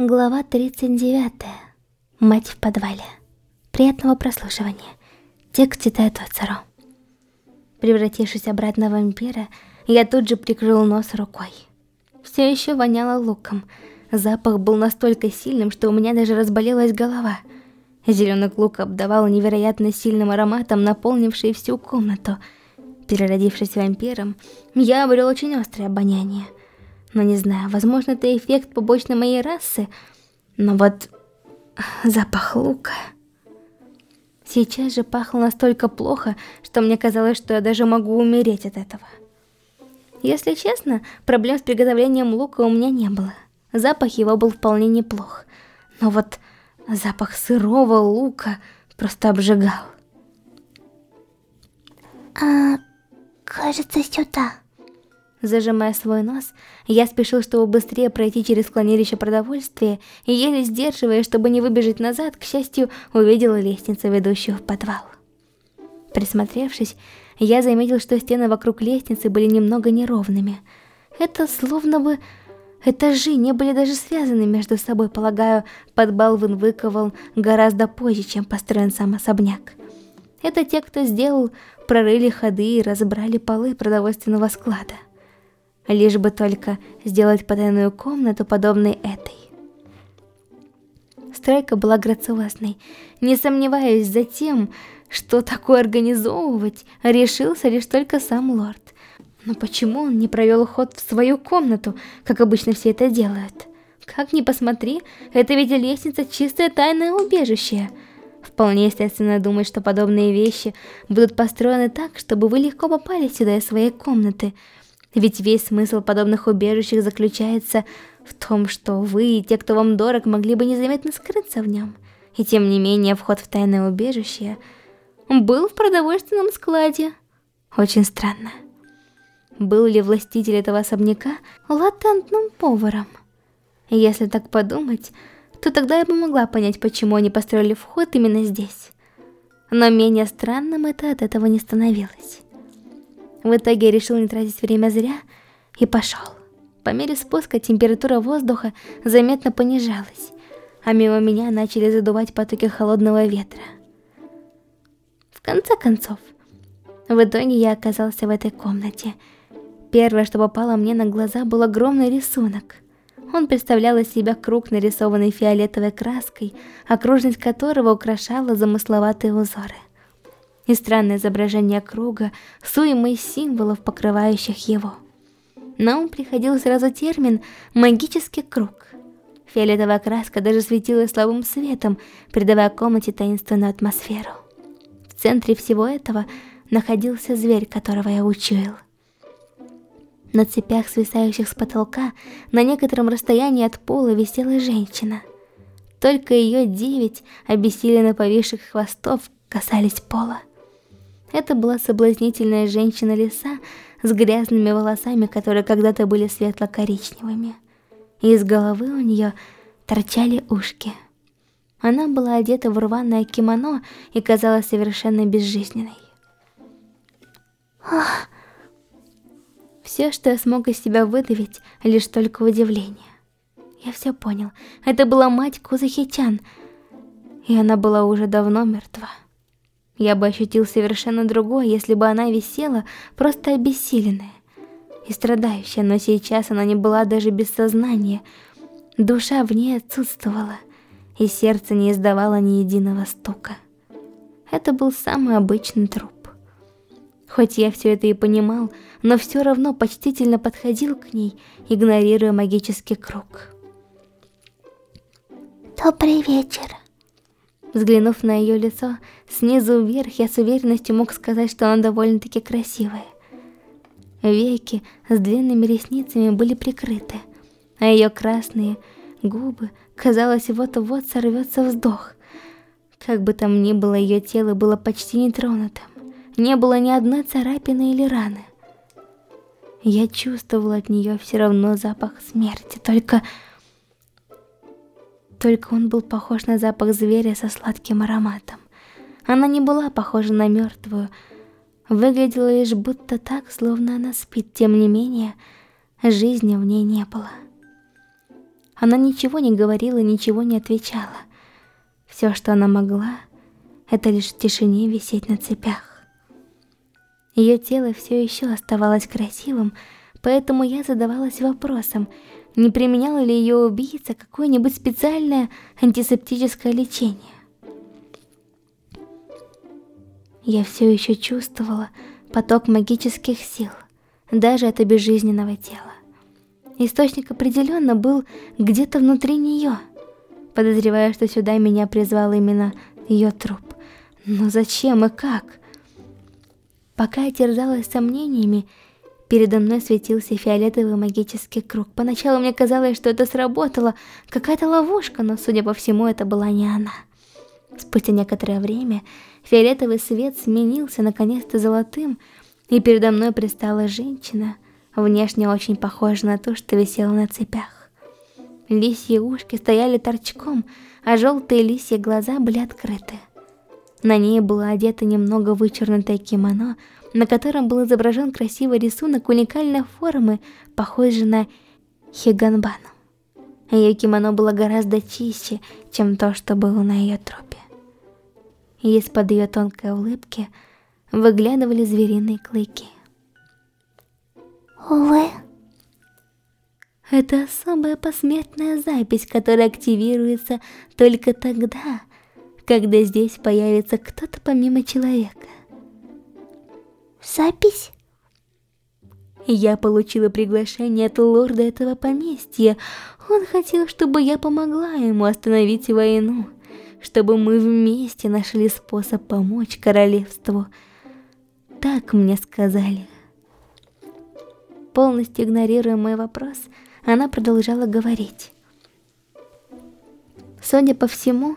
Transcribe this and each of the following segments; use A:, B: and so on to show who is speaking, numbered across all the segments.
A: Глава 39. Мать в подвале. Приятного прослушивания. Текст читает Оцару. Превратившись обратно в вампира, я тут же прикрыл нос рукой. Все еще воняло луком. Запах был настолько сильным, что у меня даже разболелась голова. Зеленый лук обдавал невероятно сильным ароматом, наполнивший всю комнату. Переродившись вампиром, я обрел очень острое обоняние – но не знаю, возможно, это эффект побочной моей расы. Но вот запах лука... Сейчас же пахло настолько плохо, что мне казалось, что я даже могу умереть от этого. Если честно, проблем с приготовлением лука у меня не было. Запах его был вполне неплох. Но вот запах сырого лука просто обжигал.
B: А, кажется, сюда.
A: Зажимая свой нос, я спешил, чтобы быстрее пройти через хранилище продовольствия, и еле сдерживая, чтобы не выбежать назад, к счастью, увидела лестницу, ведущую в подвал. Присмотревшись, я заметил, что стены вокруг лестницы были немного неровными. Это словно бы... Этажи не были даже связаны между собой, полагаю, подвал выковал гораздо позже, чем построен сам особняк. Это те, кто сделал, прорыли ходы и разобрали полы продовольственного склада лишь бы только сделать потайную комнату, подобной этой. Стройка была грациозной, не сомневаюсь за тем, что такое организовывать решился лишь только сам лорд. Но почему он не провел ход в свою комнату, как обычно все это делают? Как ни посмотри, это ведь лестница чистое тайное убежище. Вполне естественно думать, что подобные вещи будут построены так, чтобы вы легко попали сюда из своей комнаты – ведь весь смысл подобных убежищ заключается в том, что вы и те, кто вам дорог, могли бы незаметно скрыться в нем. И тем не менее, вход в тайное убежище был в продовольственном складе. Очень странно. Был ли властитель этого особняка латентным поваром? Если так подумать, то тогда я бы могла понять, почему они построили вход именно здесь. Но менее странным это от этого не становилось. В итоге я решил не тратить время зря и пошел. По мере спуска температура воздуха заметно понижалась, а мимо меня начали задувать потоки холодного ветра. В конце концов, в итоге я оказался в этой комнате. Первое, что попало мне на глаза, был огромный рисунок. Он представлял из себя круг, нарисованный фиолетовой краской, окружность которого украшала замысловатые узоры и странное изображение круга с уймой символов, покрывающих его. На ум приходил сразу термин «магический круг». Фиолетовая краска даже светилась слабым светом, придавая комнате таинственную атмосферу. В центре всего этого находился зверь, которого я учуял. На цепях, свисающих с потолка, на некотором расстоянии от пола висела женщина. Только ее девять обессиленно повисших хвостов касались пола. Это была соблазнительная женщина леса с грязными волосами, которые когда-то были светло-коричневыми. Из головы у нее торчали ушки. Она была одета в рваное кимоно и казалась совершенно безжизненной. Ах. Все, что я смог из себя выдавить, лишь только удивление. Я все понял. Это была мать Кузахичан, и она была уже давно мертва. Я бы ощутил совершенно другое, если бы она висела, просто обессиленная и страдающая, но сейчас она не была даже без сознания. Душа в ней отсутствовала, и сердце не издавало ни единого стука. Это был самый обычный труп. Хоть я все это и понимал, но все равно почтительно подходил к ней, игнорируя магический круг.
B: «Добрый вечер»,
A: Взглянув на ее лицо, снизу вверх я с уверенностью мог сказать, что она довольно-таки красивая. Веки с длинными ресницами были прикрыты, а ее красные губы, казалось, вот-вот сорвется вздох. Как бы там ни было, ее тело было почти нетронутым. Не было ни одной царапины или раны. Я чувствовал от нее все равно запах смерти, только... Только он был похож на запах зверя со сладким ароматом. Она не была похожа на мертвую, выглядела лишь будто так, словно она спит, тем не менее, жизни в ней не было. Она ничего не говорила, ничего не отвечала. Все, что она могла, это лишь в тишине висеть на цепях. Ее тело все еще оставалось красивым, поэтому я задавалась вопросом, не применяла ли ее убийца какое-нибудь специальное антисептическое лечение. Я все еще чувствовала поток магических сил, даже от безжизненного тела. Источник определенно был где-то внутри нее. Подозреваю, что сюда меня призвал именно ее труп. Но зачем и как? Пока я терзалась сомнениями, передо мной светился фиолетовый магический круг. Поначалу мне казалось, что это сработало, какая-то ловушка, но, судя по всему, это была не она. Спустя некоторое время фиолетовый свет сменился наконец-то золотым, и передо мной пристала женщина — внешне очень похожа на ту, что висела на цепях. Лисьи ушки стояли торчком, а желтые лисьи глаза были открыты. На ней было одето немного вычернутое кимоно, на котором был изображен красивый рисунок уникальной формы, похожий на хиганбану. Ее кимоно было гораздо чище, чем то, что было на ее трупе. Из-под ее тонкой улыбки выглядывали звериные клыки.
B: Увы.
A: Это особая посмертная запись, которая активируется только тогда, когда здесь появится кто-то помимо человека.
B: Запись?
A: Я получила приглашение от лорда этого поместья. Он хотел, чтобы я помогла ему остановить войну, чтобы мы вместе нашли способ помочь королевству. Так мне сказали. Полностью игнорируя мой вопрос, она продолжала говорить. Судя по всему,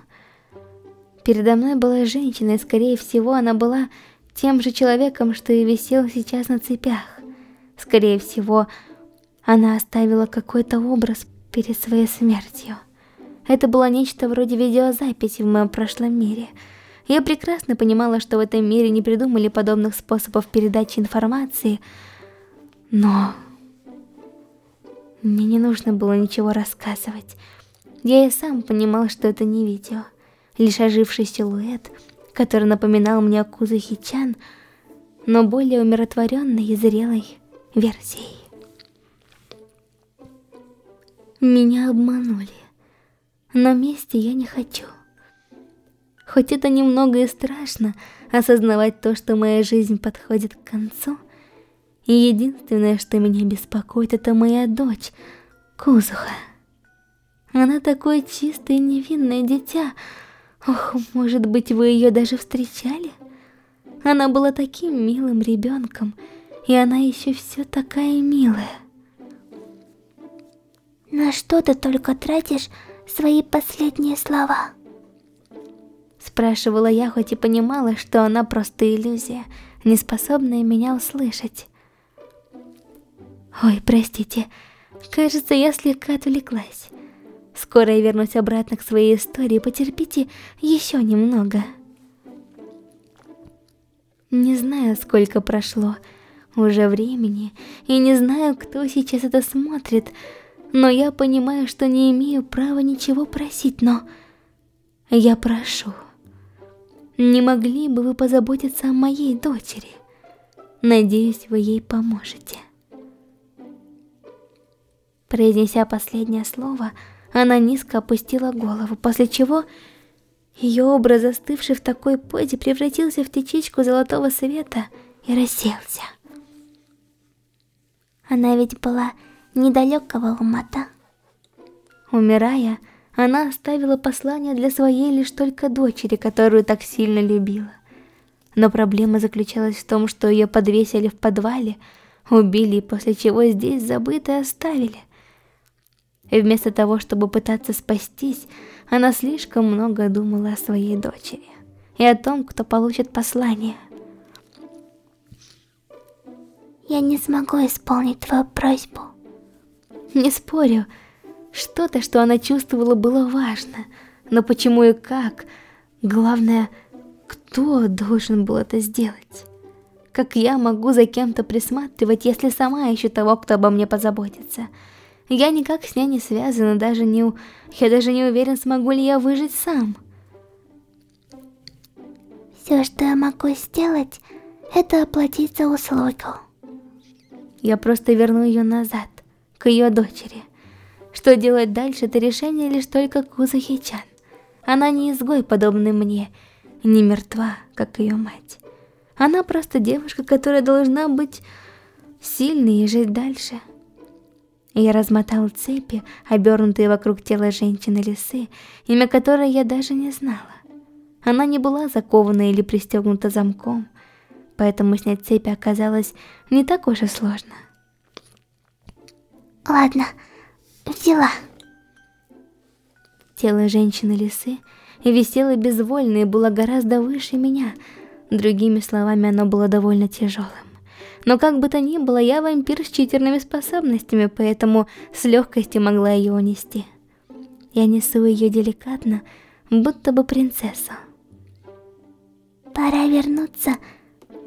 A: передо мной была женщина, и скорее всего она была тем же человеком, что и висел сейчас на цепях. Скорее всего, она оставила какой-то образ перед своей смертью. Это было нечто вроде видеозаписи в моем прошлом мире. Я прекрасно понимала, что в этом мире не придумали подобных способов передачи информации, но... Мне не нужно было ничего рассказывать. Я и сам понимал, что это не видео. Лишь оживший силуэт, который напоминал мне о Кузахи-чан, но более умиротворенной и зрелой версией. Меня обманули, но мести я не хочу. Хоть это немного и страшно, осознавать то, что моя жизнь подходит к концу — единственное, что меня беспокоит, это моя дочь, Кузуха. Она такое чистое и невинное дитя. Ох, может быть, вы ее даже встречали? Она была таким милым ребенком, и она еще все такая милая.
B: На что ты только тратишь свои последние слова?
A: Спрашивала я, хоть и понимала, что она просто иллюзия, не способная меня услышать. Ой, простите, кажется, я слегка отвлеклась. Скоро я вернусь обратно к своей истории, потерпите еще немного. Не знаю, сколько прошло уже времени, и не знаю, кто сейчас это смотрит, но я понимаю, что не имею права ничего просить, но... Я прошу, не могли бы вы позаботиться о моей дочери? Надеюсь, вы ей поможете. Произнеся последнее слово, она низко опустила голову, после чего ее образ, застывший в такой позе, превратился в птичку золотого света и рассеялся.
B: Она ведь была недалекого Алмата.
A: Умирая, она оставила послание для своей лишь только дочери, которую так сильно любила. Но проблема заключалась в том, что ее подвесили в подвале, убили, после чего здесь забыто оставили. И вместо того, чтобы пытаться спастись, она слишком много думала о своей дочери и о том, кто получит послание.
B: Я не смогу исполнить твою просьбу.
A: Не спорю, что-то, что она чувствовала, было важно, но почему и как? Главное, кто должен был это сделать? Как я могу за кем-то присматривать, если сама ищу того, кто обо мне позаботится? Я никак с ней не связана, даже не... Я даже не уверен, смогу ли я выжить сам.
B: Все, что я могу сделать, это оплатить за услугу.
A: Я просто верну ее назад, к ее дочери. Что делать дальше, это решение лишь только Кузахичан. Она не изгой, подобный мне, не мертва, как ее мать. Она просто девушка, которая должна быть сильной и жить дальше. Я размотал цепи, обернутые вокруг тела женщины-лисы, имя которой я даже не знала. Она не была закована или пристегнута замком, поэтому снять цепи оказалось не так уж и сложно.
B: Ладно, взяла.
A: Тело женщины-лисы висело безвольно и было гораздо выше меня. Другими словами, оно было довольно тяжелым. Но как бы то ни было, я вампир с читерными способностями, поэтому с легкостью могла ее унести. Я несу ее деликатно, будто бы принцессу.
B: Пора вернуться,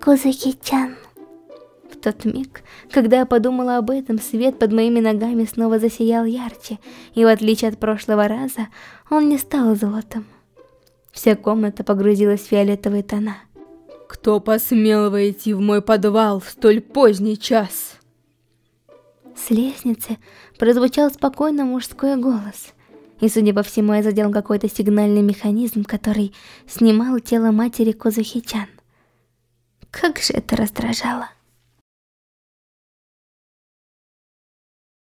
B: Кузаки-чан.
A: В тот миг, когда я подумала об этом, свет под моими ногами снова засиял ярче, и в отличие от прошлого раза, он не стал золотом. Вся комната погрузилась в фиолетовые тона.
C: «Кто посмел войти в мой подвал в столь поздний час?»
A: С лестницы прозвучал спокойно мужской голос. И, судя по всему, я задел какой-то сигнальный механизм, который снимал тело матери Козухичан. Как же это раздражало.